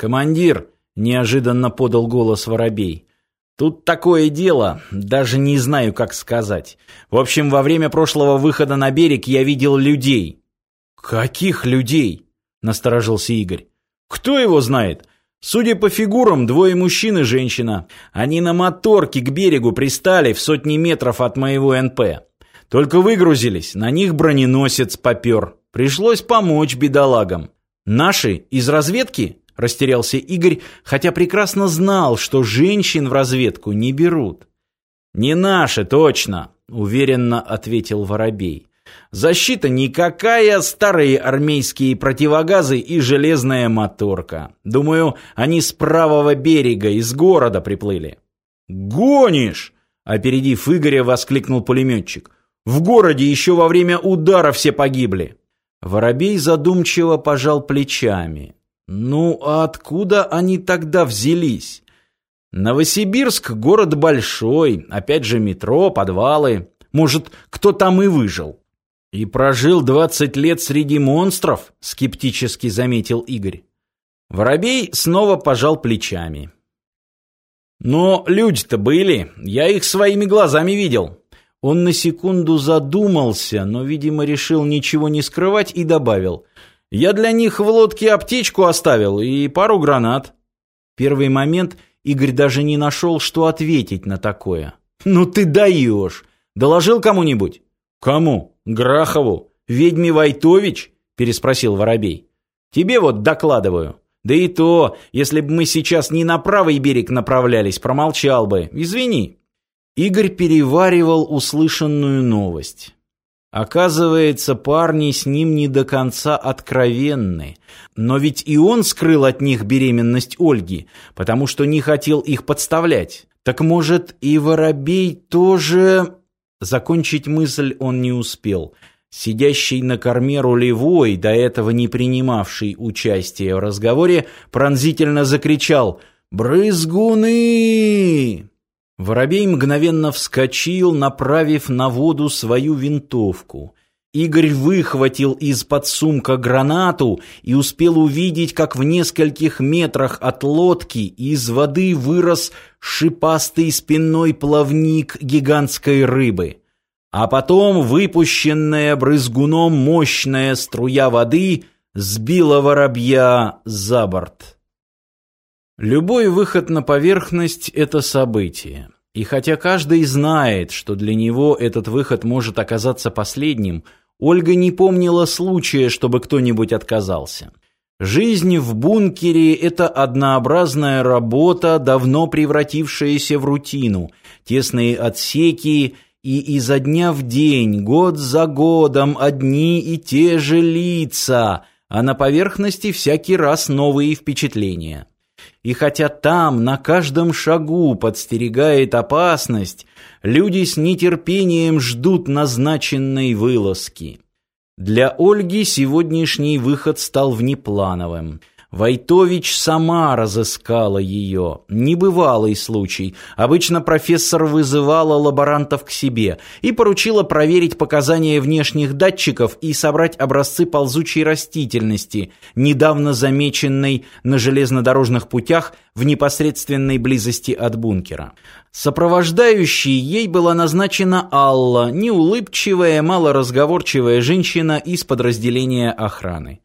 «Командир!» — неожиданно подал голос Воробей. «Тут такое дело, даже не знаю, как сказать. В общем, во время прошлого выхода на берег я видел людей». «Каких людей?» — насторожился Игорь. «Кто его знает? Судя по фигурам, двое мужчин и женщина. Они на моторке к берегу пристали в сотни метров от моего НП. Только выгрузились, на них броненосец попер. Пришлось помочь бедолагам. Наши из разведки? Растерялся Игорь, хотя прекрасно знал, что женщин в разведку не берут. Не наши, точно, уверенно ответил Воробей. Защита никакая, старые армейские противогазы и железная моторка. Думаю, они с правого берега из города приплыли. Гонишь! Опередив Игоря, воскликнул пулеметчик. В городе еще во время удара все погибли. Воробей задумчиво пожал плечами. Ну, а откуда они тогда взялись? Новосибирск — город большой, опять же метро, подвалы. Может, кто там и выжил? И прожил двадцать лет среди монстров, скептически заметил Игорь. Воробей снова пожал плечами. Но люди-то были, я их своими глазами видел. Он на секунду задумался, но, видимо, решил ничего не скрывать и добавил. «Я для них в лодке аптечку оставил и пару гранат». Первый момент Игорь даже не нашел, что ответить на такое. «Ну ты даешь! Доложил кому-нибудь?» «Кому? Грахову? Ведьме Войтович?» переспросил Воробей. «Тебе вот докладываю. Да и то, если бы мы сейчас не на правый берег направлялись, промолчал бы. Извини». Игорь переваривал услышанную новость. Оказывается, парни с ним не до конца откровенны. Но ведь и он скрыл от них беременность Ольги, потому что не хотел их подставлять. Так может, и Воробей тоже... Закончить мысль он не успел. Сидящий на корме рулевой, до этого не принимавший участия в разговоре, пронзительно закричал «Брызгуны!» Воробей мгновенно вскочил, направив на воду свою винтовку. Игорь выхватил из-под сумка гранату и успел увидеть, как в нескольких метрах от лодки из воды вырос шипастый спинной плавник гигантской рыбы. А потом выпущенная брызгуном мощная струя воды сбила воробья за борт. Любой выход на поверхность – это событие. И хотя каждый знает, что для него этот выход может оказаться последним, Ольга не помнила случая, чтобы кто-нибудь отказался. Жизнь в бункере – это однообразная работа, давно превратившаяся в рутину, тесные отсеки и изо дня в день, год за годом одни и те же лица, а на поверхности всякий раз новые впечатления. И хотя там на каждом шагу подстерегает опасность, люди с нетерпением ждут назначенной вылазки. Для Ольги сегодняшний выход стал внеплановым. Войтович сама разыскала ее. Небывалый случай. Обычно профессор вызывала лаборантов к себе и поручила проверить показания внешних датчиков и собрать образцы ползучей растительности, недавно замеченной на железнодорожных путях в непосредственной близости от бункера. Сопровождающей ей была назначена Алла, неулыбчивая, малоразговорчивая женщина из подразделения охраны.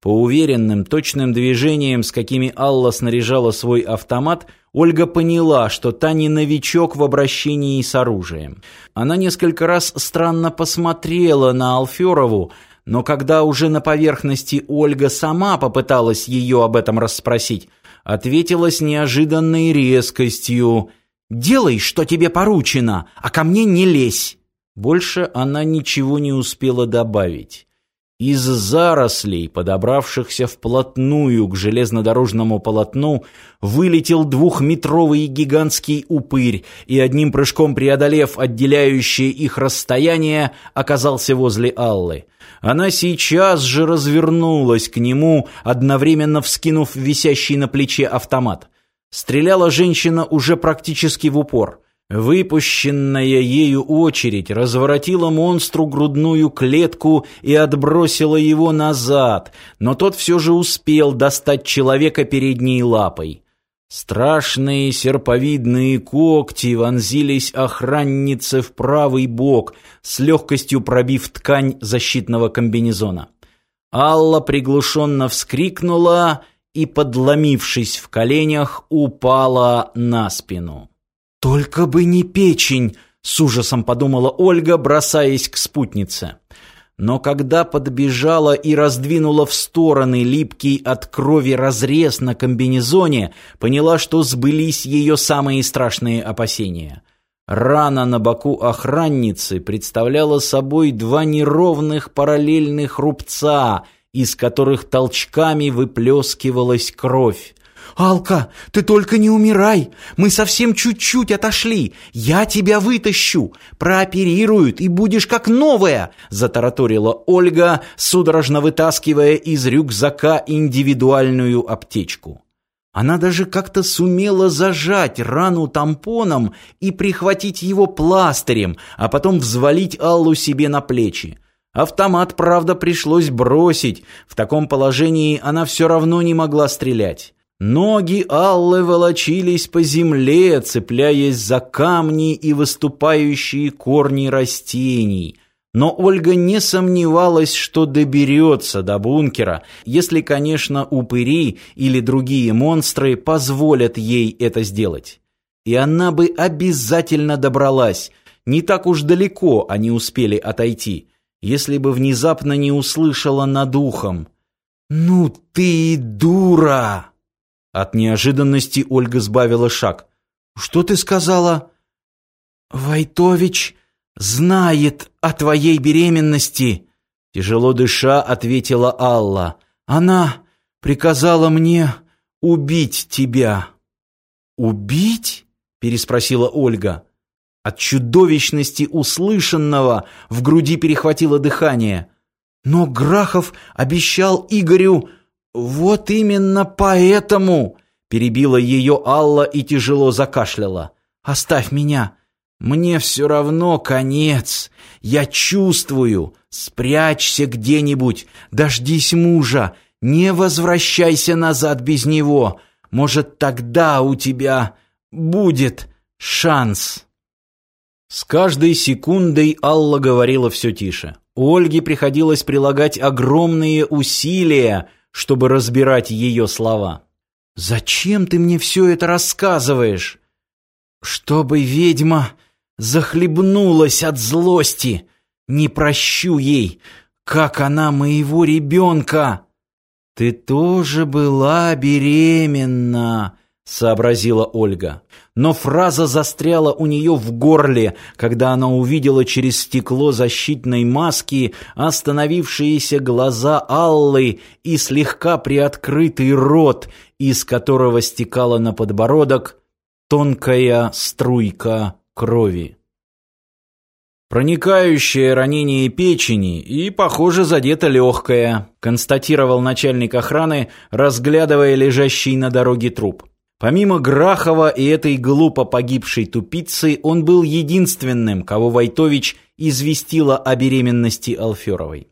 По уверенным, точным движениям, с какими Алла снаряжала свой автомат, Ольга поняла, что та не новичок в обращении с оружием. Она несколько раз странно посмотрела на Алферову, но когда уже на поверхности Ольга сама попыталась ее об этом расспросить, ответила с неожиданной резкостью «Делай, что тебе поручено, а ко мне не лезь». Больше она ничего не успела добавить. Из зарослей, подобравшихся вплотную к железнодорожному полотну, вылетел двухметровый гигантский упырь и, одним прыжком преодолев отделяющее их расстояние, оказался возле Аллы. Она сейчас же развернулась к нему, одновременно вскинув висящий на плече автомат. Стреляла женщина уже практически в упор. Выпущенная ею очередь разворотила монстру грудную клетку и отбросила его назад, но тот все же успел достать человека передней лапой. Страшные серповидные когти вонзились охраннице в правый бок, с легкостью пробив ткань защитного комбинезона. Алла приглушенно вскрикнула и, подломившись в коленях, упала на спину. «Только бы не печень!» — с ужасом подумала Ольга, бросаясь к спутнице. Но когда подбежала и раздвинула в стороны липкий от крови разрез на комбинезоне, поняла, что сбылись ее самые страшные опасения. Рана на боку охранницы представляла собой два неровных параллельных рубца, из которых толчками выплескивалась кровь. «Алка, ты только не умирай! Мы совсем чуть-чуть отошли! Я тебя вытащу! Прооперируют, и будешь как новая!» Затараторила Ольга, судорожно вытаскивая из рюкзака индивидуальную аптечку. Она даже как-то сумела зажать рану тампоном и прихватить его пластырем, а потом взвалить Аллу себе на плечи. Автомат, правда, пришлось бросить. В таком положении она все равно не могла стрелять. Ноги Аллы волочились по земле, цепляясь за камни и выступающие корни растений. Но Ольга не сомневалась, что доберется до бункера, если, конечно, упыри или другие монстры позволят ей это сделать. И она бы обязательно добралась. Не так уж далеко они успели отойти, если бы внезапно не услышала над ухом. «Ну ты дура!» От неожиданности Ольга сбавила шаг. «Что ты сказала?» «Войтович знает о твоей беременности», — тяжело дыша ответила Алла. «Она приказала мне убить тебя». «Убить?» — переспросила Ольга. От чудовищности услышанного в груди перехватило дыхание. Но Грахов обещал Игорю «Вот именно поэтому!» — перебила ее Алла и тяжело закашляла. «Оставь меня! Мне все равно конец! Я чувствую! Спрячься где-нибудь! Дождись мужа! Не возвращайся назад без него! Может, тогда у тебя будет шанс!» С каждой секундой Алла говорила все тише. Ольге приходилось прилагать огромные усилия, чтобы разбирать ее слова. «Зачем ты мне все это рассказываешь?» «Чтобы ведьма захлебнулась от злости! Не прощу ей! Как она моего ребенка!» «Ты тоже была беременна!» Сообразила Ольга. Но фраза застряла у нее в горле, когда она увидела через стекло защитной маски остановившиеся глаза Аллы и слегка приоткрытый рот, из которого стекала на подбородок тонкая струйка крови. Проникающее ранение печени и, похоже, задето легкое, констатировал начальник охраны, разглядывая лежащий на дороге труп. Помимо Грахова и этой глупо погибшей тупицы, он был единственным, кого Войтович известила о беременности Алферовой.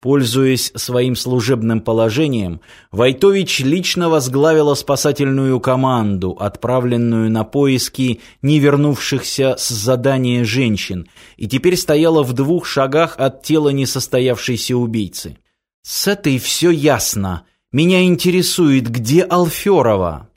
Пользуясь своим служебным положением, Войтович лично возглавила спасательную команду, отправленную на поиски не вернувшихся с задания женщин, и теперь стояла в двух шагах от тела несостоявшейся убийцы. «С этой все ясно. Меня интересует, где Алферова?»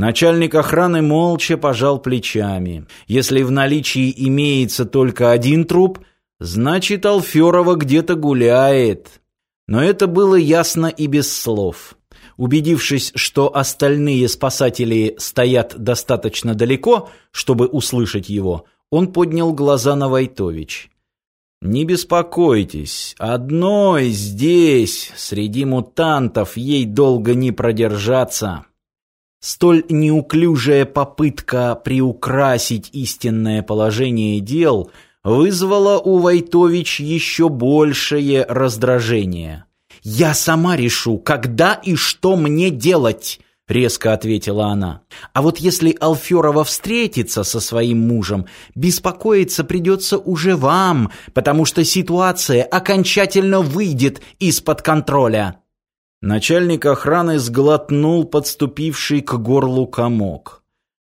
Начальник охраны молча пожал плечами. Если в наличии имеется только один труп, значит Алферова где-то гуляет. Но это было ясно и без слов. Убедившись, что остальные спасатели стоят достаточно далеко, чтобы услышать его, он поднял глаза на Войтович. «Не беспокойтесь, одной здесь, среди мутантов, ей долго не продержаться». Столь неуклюжая попытка приукрасить истинное положение дел вызвала у Войтович еще большее раздражение. «Я сама решу, когда и что мне делать!» резко ответила она. А вот если Алферова встретится со своим мужем, беспокоиться придется уже вам, потому что ситуация окончательно выйдет из-под контроля. Начальник охраны сглотнул подступивший к горлу комок.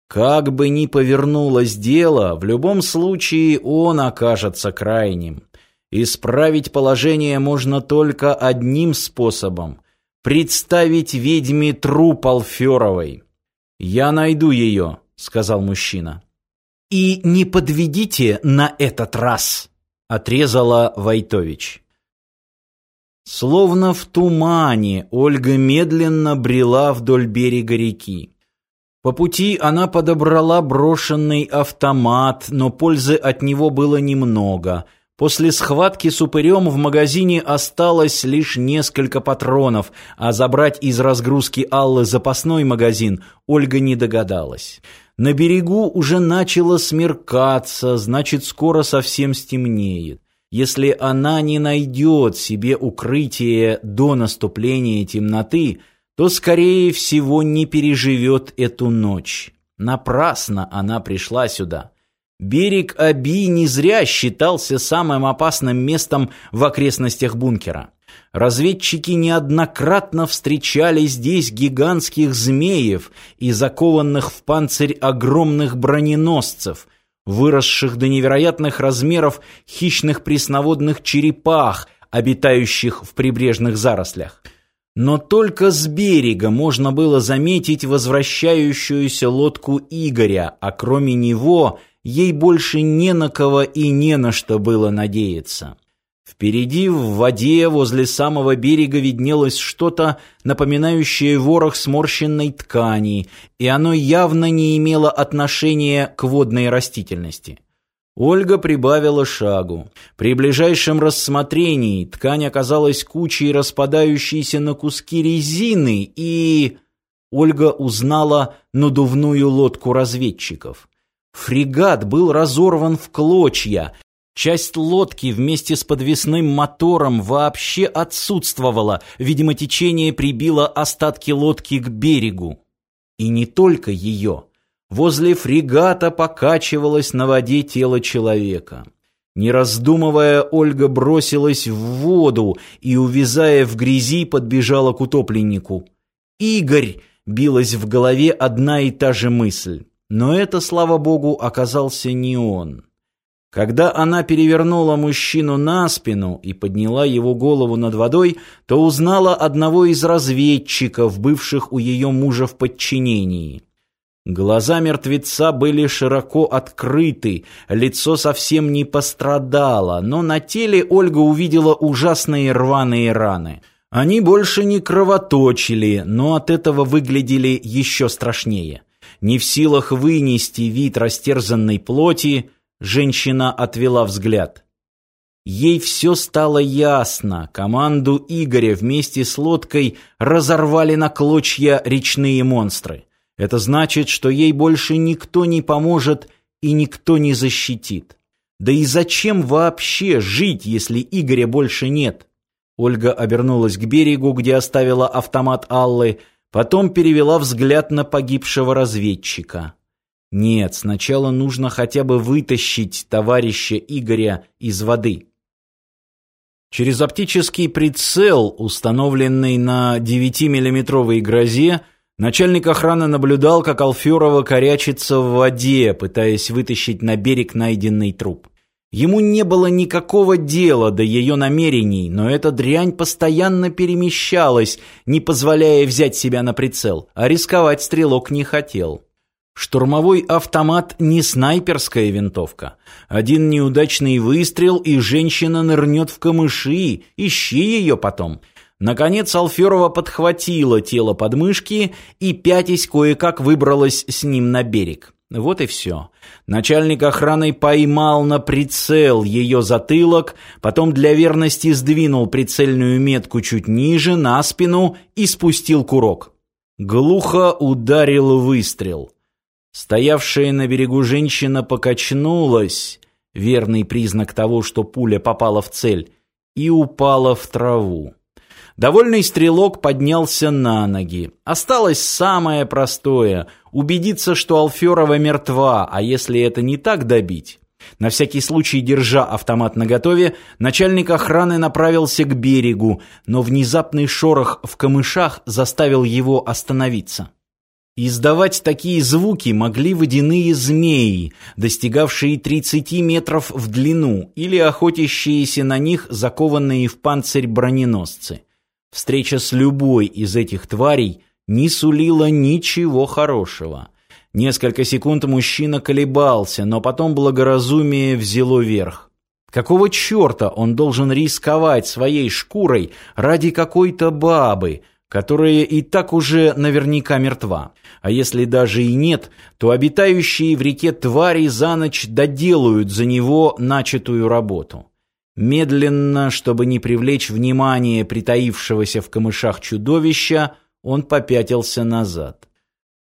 Как бы ни повернулось дело, в любом случае он окажется крайним. Исправить положение можно только одним способом — представить ведьме труп Алферовой. «Я найду ее», — сказал мужчина. «И не подведите на этот раз», — отрезала Войтович. Словно в тумане Ольга медленно брела вдоль берега реки. По пути она подобрала брошенный автомат, но пользы от него было немного. После схватки с упырем в магазине осталось лишь несколько патронов, а забрать из разгрузки Аллы запасной магазин Ольга не догадалась. На берегу уже начало смеркаться, значит, скоро совсем стемнеет. Если она не найдет себе укрытие до наступления темноты, то, скорее всего, не переживет эту ночь. Напрасно она пришла сюда. Берег Аби не зря считался самым опасным местом в окрестностях бункера. Разведчики неоднократно встречали здесь гигантских змеев и закованных в панцирь огромных броненосцев, выросших до невероятных размеров хищных пресноводных черепах, обитающих в прибрежных зарослях. Но только с берега можно было заметить возвращающуюся лодку Игоря, а кроме него ей больше не на кого и не на что было надеяться. Впереди в воде возле самого берега виднелось что-то, напоминающее ворох сморщенной ткани, и оно явно не имело отношения к водной растительности. Ольга прибавила шагу. При ближайшем рассмотрении ткань оказалась кучей распадающейся на куски резины, и... Ольга узнала надувную лодку разведчиков. Фрегат был разорван в клочья, Часть лодки вместе с подвесным мотором вообще отсутствовала, видимо, течение прибило остатки лодки к берегу. И не только ее. Возле фрегата покачивалось на воде тело человека. Не раздумывая, Ольга бросилась в воду и, увязая в грязи, подбежала к утопленнику. «Игорь!» — билась в голове одна и та же мысль. Но это, слава богу, оказался не он. Когда она перевернула мужчину на спину и подняла его голову над водой, то узнала одного из разведчиков, бывших у ее мужа в подчинении. Глаза мертвеца были широко открыты, лицо совсем не пострадало, но на теле Ольга увидела ужасные рваные раны. Они больше не кровоточили, но от этого выглядели еще страшнее. Не в силах вынести вид растерзанной плоти, Женщина отвела взгляд. Ей все стало ясно. Команду Игоря вместе с лодкой разорвали на клочья речные монстры. Это значит, что ей больше никто не поможет и никто не защитит. Да и зачем вообще жить, если Игоря больше нет? Ольга обернулась к берегу, где оставила автомат Аллы, потом перевела взгляд на погибшего разведчика. Нет, сначала нужно хотя бы вытащить товарища Игоря из воды. Через оптический прицел, установленный на 9-миллиметровой грозе, начальник охраны наблюдал, как Алферова корячится в воде, пытаясь вытащить на берег найденный труп. Ему не было никакого дела до ее намерений, но эта дрянь постоянно перемещалась, не позволяя взять себя на прицел, а рисковать стрелок не хотел. Штурмовой автомат не снайперская винтовка. Один неудачный выстрел, и женщина нырнет в камыши, ищи ее потом. Наконец Алферова подхватила тело подмышки и, пятясь, кое-как выбралась с ним на берег. Вот и все. Начальник охраны поймал на прицел ее затылок, потом для верности сдвинул прицельную метку чуть ниже, на спину и спустил курок. Глухо ударил выстрел. Стоявшая на берегу женщина покачнулась, верный признак того, что пуля попала в цель, и упала в траву. Довольный стрелок поднялся на ноги. Осталось самое простое – убедиться, что Алферова мертва, а если это не так, добить. На всякий случай, держа автомат наготове, начальник охраны направился к берегу, но внезапный шорох в камышах заставил его остановиться. Издавать такие звуки могли водяные змеи, достигавшие 30 метров в длину, или охотящиеся на них закованные в панцирь броненосцы. Встреча с любой из этих тварей не сулила ничего хорошего. Несколько секунд мужчина колебался, но потом благоразумие взяло верх. Какого черта он должен рисковать своей шкурой ради какой-то бабы, которая и так уже наверняка мертва? А если даже и нет, то обитающие в реке твари за ночь доделают за него начатую работу. Медленно, чтобы не привлечь внимание притаившегося в камышах чудовища, он попятился назад.